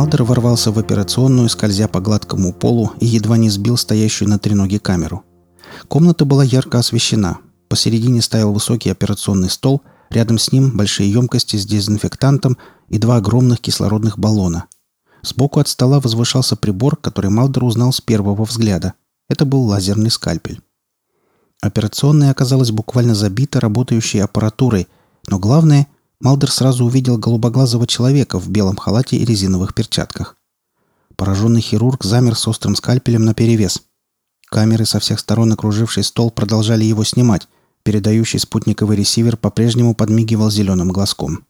Малдер ворвался в операционную, скользя по гладкому полу и едва не сбил стоящую на треноге камеру. Комната была ярко освещена. Посередине стоял высокий операционный стол, рядом с ним большие емкости с дезинфектантом и два огромных кислородных баллона. Сбоку от стола возвышался прибор, который Малдер узнал с первого взгляда. Это был лазерный скальпель. Операционная оказалась буквально забита работающей аппаратурой, но главное, Малдер сразу увидел голубоглазого человека в белом халате и резиновых перчатках. Пораженный хирург замер с острым скальпелем наперевес. Камеры со всех сторон, окруживший стол, продолжали его снимать. Передающий спутниковый ресивер по-прежнему подмигивал зеленым глазком.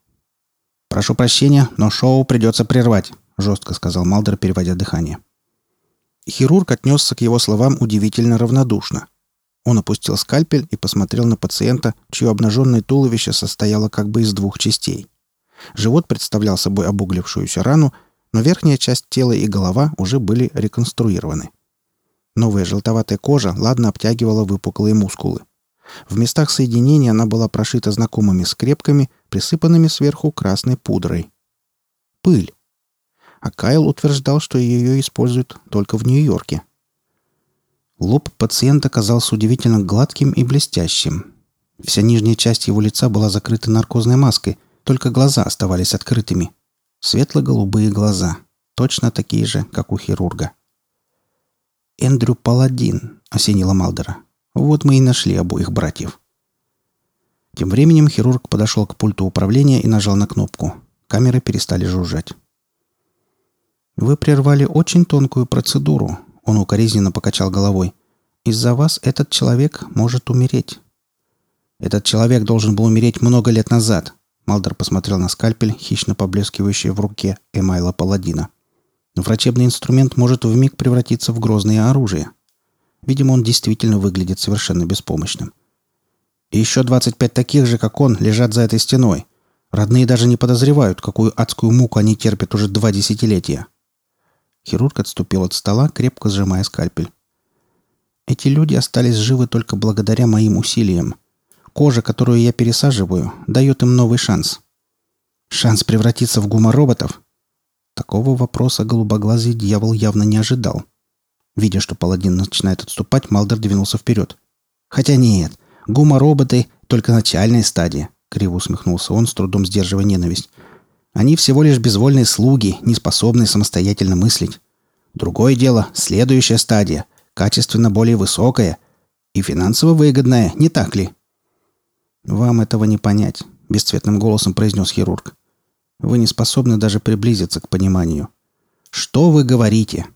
«Прошу прощения, но шоу придется прервать», — жестко сказал Малдер, переводя дыхание. Хирург отнесся к его словам удивительно равнодушно. Он опустил скальпель и посмотрел на пациента, чье обнаженное туловище состояло как бы из двух частей. Живот представлял собой обуглившуюся рану, но верхняя часть тела и голова уже были реконструированы. Новая желтоватая кожа ладно обтягивала выпуклые мускулы. В местах соединения она была прошита знакомыми скрепками, присыпанными сверху красной пудрой. Пыль. А Кайл утверждал, что ее используют только в Нью-Йорке. Лоб пациента казался удивительно гладким и блестящим. Вся нижняя часть его лица была закрыта наркозной маской, только глаза оставались открытыми. Светло-голубые глаза, точно такие же, как у хирурга. «Эндрю Паладин», — осенила Малдера. «Вот мы и нашли обоих братьев». Тем временем хирург подошел к пульту управления и нажал на кнопку. Камеры перестали жужжать. «Вы прервали очень тонкую процедуру», он укоризненно покачал головой. «Из-за вас этот человек может умереть». «Этот человек должен был умереть много лет назад», Малдер посмотрел на скальпель, хищно поблескивающий в руке Эмайла Паладина. Врачебный инструмент может вмиг превратиться в грозное оружие. Видимо, он действительно выглядит совершенно беспомощным. И еще 25 таких же, как он, лежат за этой стеной. Родные даже не подозревают, какую адскую муку они терпят уже два десятилетия. Хирург отступил от стола, крепко сжимая скальпель. Эти люди остались живы только благодаря моим усилиям. Кожа, которую я пересаживаю, дает им новый шанс. Шанс превратиться в гумороботов? Такого вопроса голубоглазый дьявол явно не ожидал. Видя, что паладин начинает отступать, Малдер двинулся вперед. «Хотя нет, гумороботы — только начальная стадия», — криво усмехнулся он, с трудом сдерживая ненависть. Они всего лишь безвольные слуги, не способные самостоятельно мыслить. Другое дело – следующая стадия, качественно более высокая и финансово выгодная, не так ли? «Вам этого не понять», – бесцветным голосом произнес хирург. «Вы не способны даже приблизиться к пониманию». «Что вы говорите?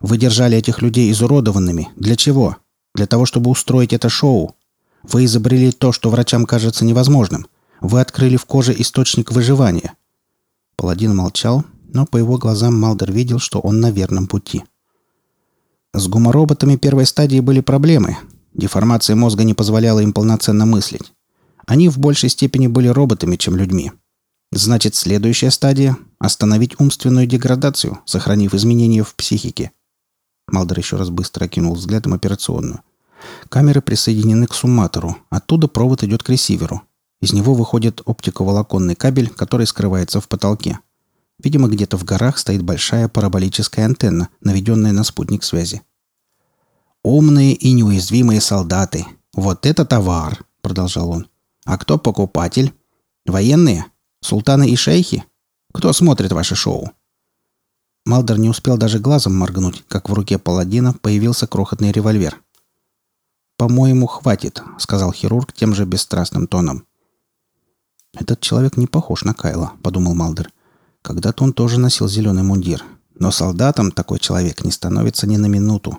Вы держали этих людей изуродованными. Для чего? Для того, чтобы устроить это шоу. Вы изобрели то, что врачам кажется невозможным. Вы открыли в коже источник выживания. Паладин молчал, но по его глазам Малдер видел, что он на верном пути. С гумороботами первой стадии были проблемы. Деформация мозга не позволяла им полноценно мыслить. Они в большей степени были роботами, чем людьми. Значит, следующая стадия – остановить умственную деградацию, сохранив изменения в психике. Малдер еще раз быстро окинул взглядом операционную. Камеры присоединены к сумматору. Оттуда провод идет к ресиверу. Из него выходит оптиковолоконный кабель, который скрывается в потолке. Видимо, где-то в горах стоит большая параболическая антенна, наведенная на спутник связи. «Умные и неуязвимые солдаты. Вот это товар!» – продолжал он. «А кто покупатель? Военные? Султаны и шейхи? Кто смотрит ваше шоу?» Малдер не успел даже глазом моргнуть, как в руке паладина появился крохотный револьвер. «По-моему, хватит», — сказал хирург тем же бесстрастным тоном. «Этот человек не похож на Кайла», — подумал Малдер. «Когда-то он тоже носил зеленый мундир. Но солдатом такой человек не становится ни на минуту.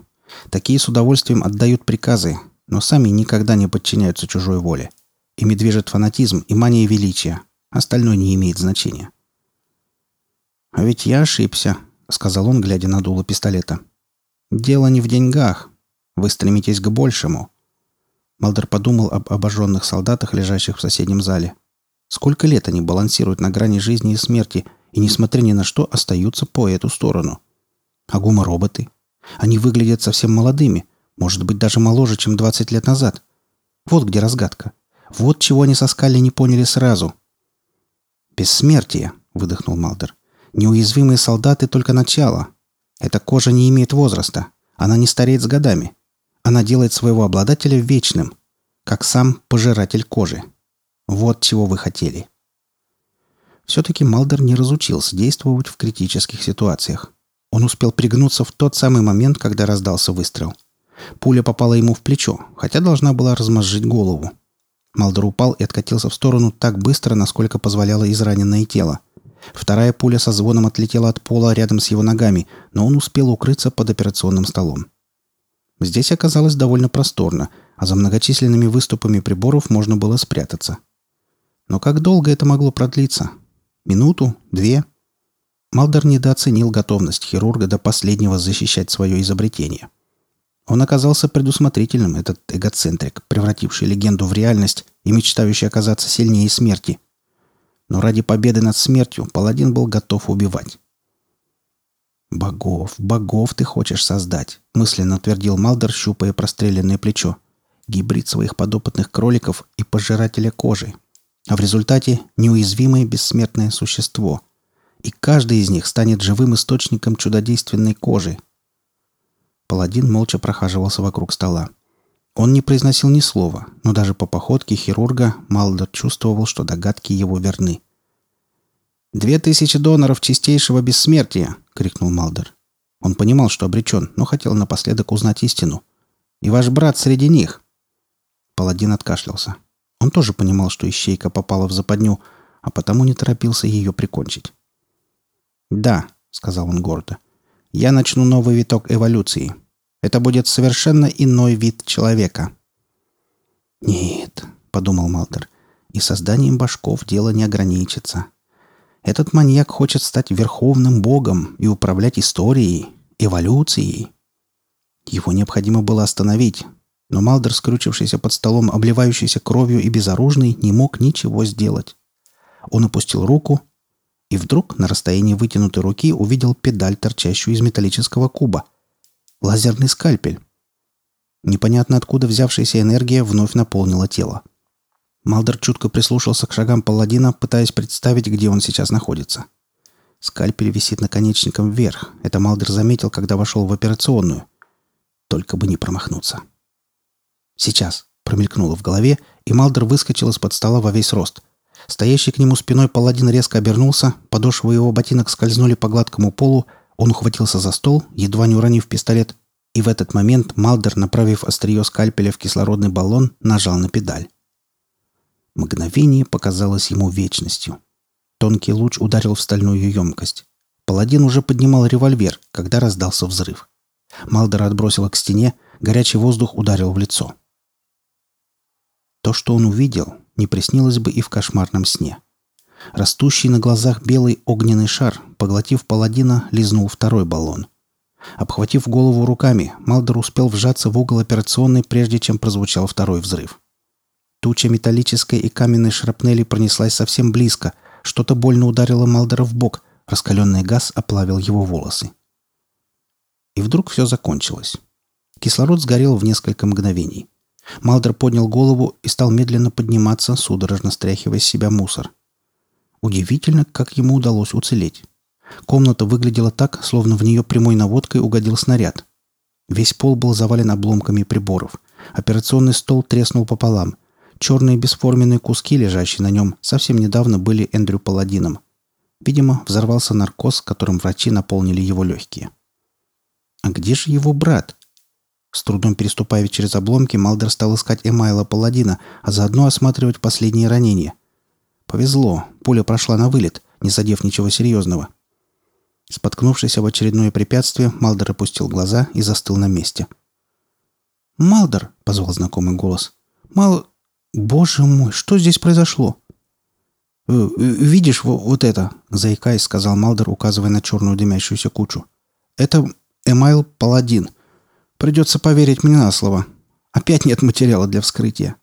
Такие с удовольствием отдают приказы, но сами никогда не подчиняются чужой воле. Ими движет фанатизм и мания величия. Остальное не имеет значения». «А ведь я ошибся», — сказал он, глядя на дуло пистолета. «Дело не в деньгах. Вы стремитесь к большему». Малдер подумал об обожженных солдатах, лежащих в соседнем зале. Сколько лет они балансируют на грани жизни и смерти, и, несмотря ни на что, остаются по эту сторону. А гумороботы? Они выглядят совсем молодыми, может быть, даже моложе, чем 20 лет назад. Вот где разгадка. Вот чего они со Скалли не поняли сразу. «Бессмертие», — выдохнул Малдер. Неуязвимые солдаты только начало. Эта кожа не имеет возраста. Она не стареет с годами. Она делает своего обладателя вечным, как сам пожиратель кожи. Вот чего вы хотели. Все-таки Малдер не разучился действовать в критических ситуациях. Он успел пригнуться в тот самый момент, когда раздался выстрел. Пуля попала ему в плечо, хотя должна была размозжить голову. Малдер упал и откатился в сторону так быстро, насколько позволяло израненное тело. Вторая пуля со звоном отлетела от пола рядом с его ногами, но он успел укрыться под операционным столом. Здесь оказалось довольно просторно, а за многочисленными выступами приборов можно было спрятаться. Но как долго это могло продлиться? Минуту? Две? Малдер недооценил готовность хирурга до последнего защищать свое изобретение. Он оказался предусмотрительным, этот эгоцентрик, превративший легенду в реальность и мечтающий оказаться сильнее смерти. Но ради победы над смертью паладин был готов убивать. «Богов, богов ты хочешь создать», — мысленно твердил Малдер, щупая простреленное плечо. «Гибрид своих подопытных кроликов и пожирателя кожи, а в результате неуязвимое бессмертное существо. И каждый из них станет живым источником чудодейственной кожи. Паладин молча прохаживался вокруг стола. Он не произносил ни слова, но даже по походке хирурга Малдер чувствовал, что догадки его верны. «Две тысячи доноров чистейшего бессмертия!» — крикнул Малдер. Он понимал, что обречен, но хотел напоследок узнать истину. «И ваш брат среди них!» Паладин откашлялся. Он тоже понимал, что ищейка попала в западню, а потому не торопился ее прикончить. «Да», — сказал он гордо, — «я начну новый виток эволюции. Это будет совершенно иной вид человека». «Нет», — подумал Малтер, — «и созданием башков дело не ограничится. Этот маньяк хочет стать верховным богом и управлять историей, эволюцией». Его необходимо было остановить, но Малдер, скрючившийся под столом, обливающийся кровью и безоружный, не мог ничего сделать. Он опустил руку и вдруг на расстоянии вытянутой руки увидел педаль, торчащую из металлического куба. Лазерный скальпель. Непонятно откуда взявшаяся энергия вновь наполнила тело. Малдер чутко прислушался к шагам паладина, пытаясь представить, где он сейчас находится. Скальпель висит наконечником вверх. Это Малдер заметил, когда вошел в операционную. Только бы не промахнуться. «Сейчас!» — промелькнуло в голове, и Малдер выскочил из-под стола во весь рост. Стоящий к нему спиной паладин резко обернулся, подошвы его ботинок скользнули по гладкому полу, он ухватился за стол, едва не уронив пистолет, и в этот момент Малдер, направив острие скальпеля в кислородный баллон, нажал на педаль. Мгновение показалось ему вечностью. Тонкий луч ударил в стальную емкость. Паладин уже поднимал револьвер, когда раздался взрыв. Малдера отбросило к стене, горячий воздух ударил в лицо. То, что он увидел, не приснилось бы и в кошмарном сне. Растущий на глазах белый огненный шар, поглотив паладина, лизнул второй баллон. Обхватив голову руками, Малдер успел вжаться в угол операционной, прежде чем прозвучал второй взрыв. Туча металлической и каменной шрапнели пронеслась совсем близко. Что-то больно ударило Малдера в бок. Раскаленный газ оплавил его волосы. И вдруг все закончилось. Кислород сгорел в несколько мгновений. Малдер поднял голову и стал медленно подниматься, судорожно стряхивая с себя мусор. Удивительно, как ему удалось уцелеть. Комната выглядела так, словно в нее прямой наводкой угодил снаряд. Весь пол был завален обломками приборов. Операционный стол треснул пополам. Черные бесформенные куски, лежащие на нем, совсем недавно были Эндрю Паладином. Видимо, взорвался наркоз, которым врачи наполнили его легкие. А где же его брат? С трудом переступая через обломки, Малдер стал искать Эмайла Паладина, а заодно осматривать последние ранения. Повезло, пуля прошла на вылет, не задев ничего серьезного. Споткнувшись об очередное препятствие, Малдер опустил глаза и застыл на месте. «Малдер!» — позвал знакомый голос. «Мал... Боже мой, что здесь произошло?» «Э, «Видишь вот это?» — заикаясь, сказал Малдер, указывая на черную дымящуюся кучу. «Это Эмайл Паладин. Придется поверить мне на слово. Опять нет материала для вскрытия.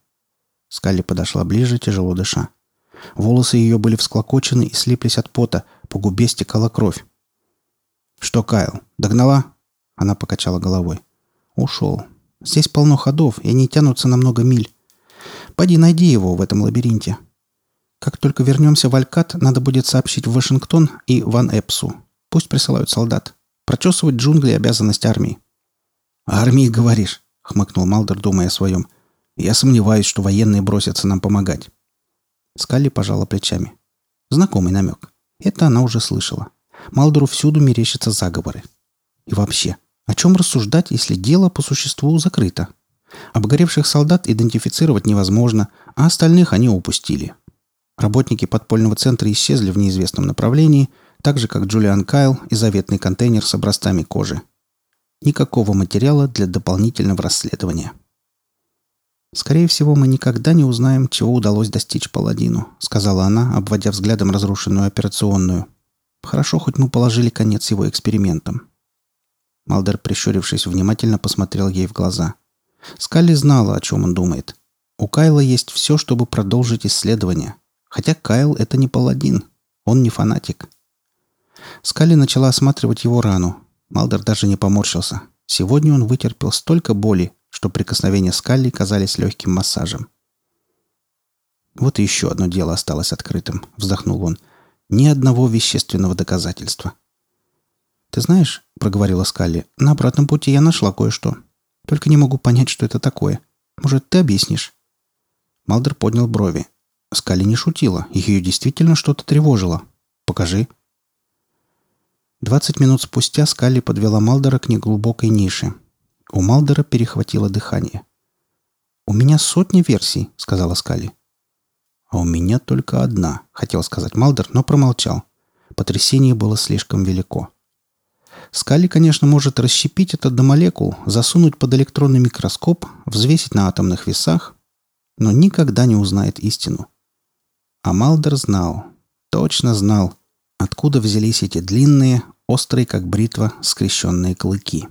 Скалли подошла ближе, тяжело дыша. Волосы ее были всклокочены и слиплись от пота, по губе стекала кровь. «Что, Кайл, догнала?» Она покачала головой. «Ушел. Здесь полно ходов, и они тянутся на много миль. Пойди найди его в этом лабиринте». Как только вернемся в Алькат, надо будет сообщить в Вашингтон и Ван Эпсу. Пусть присылают солдат. Прочесывать джунгли – обязанность армии». «Армии, говоришь?» – хмыкнул Малдер, думая о своем. «Я сомневаюсь, что военные бросятся нам помогать». Скалли пожала плечами. Знакомый намек. Это она уже слышала. Малдору всюду мерещатся заговоры. И вообще, о чем рассуждать, если дело по существу закрыто? Обгоревших солдат идентифицировать невозможно, а остальных они упустили. Работники подпольного центра исчезли в неизвестном направлении, так же, как Джулиан Кайл и заветный контейнер с образцами кожи. Никакого материала для дополнительного расследования. «Скорее всего, мы никогда не узнаем, чего удалось достичь паладину», — сказала она, обводя взглядом разрушенную операционную. «Хорошо, хоть мы положили конец его экспериментам». Малдер, прищурившись, внимательно посмотрел ей в глаза. Скалли знала, о чем он думает. У Кайла есть все, чтобы продолжить исследование. Хотя Кайл — это не паладин. Он не фанатик. Скалли начала осматривать его рану. Малдер даже не поморщился. Сегодня он вытерпел столько боли, что прикосновения Скалли казались легким массажем. «Вот и еще одно дело осталось открытым», — вздохнул он. «Ни одного вещественного доказательства». «Ты знаешь», — проговорила Скалли, — «на обратном пути я нашла кое-что. Только не могу понять, что это такое. Может, ты объяснишь?» Малдер поднял брови. Скалли не шутила. Ее действительно что-то тревожило. «Покажи». Двадцать минут спустя Скалли подвела Малдера к неглубокой нише. У Малдера перехватило дыхание. «У меня сотни версий», — сказала Скалли. «А у меня только одна», — хотел сказать Малдер, но промолчал. Потрясение было слишком велико. Скали, конечно, может расщепить это до молекул, засунуть под электронный микроскоп, взвесить на атомных весах, но никогда не узнает истину. А Малдер знал, точно знал, откуда взялись эти длинные, острые, как бритва, скрещенные клыки.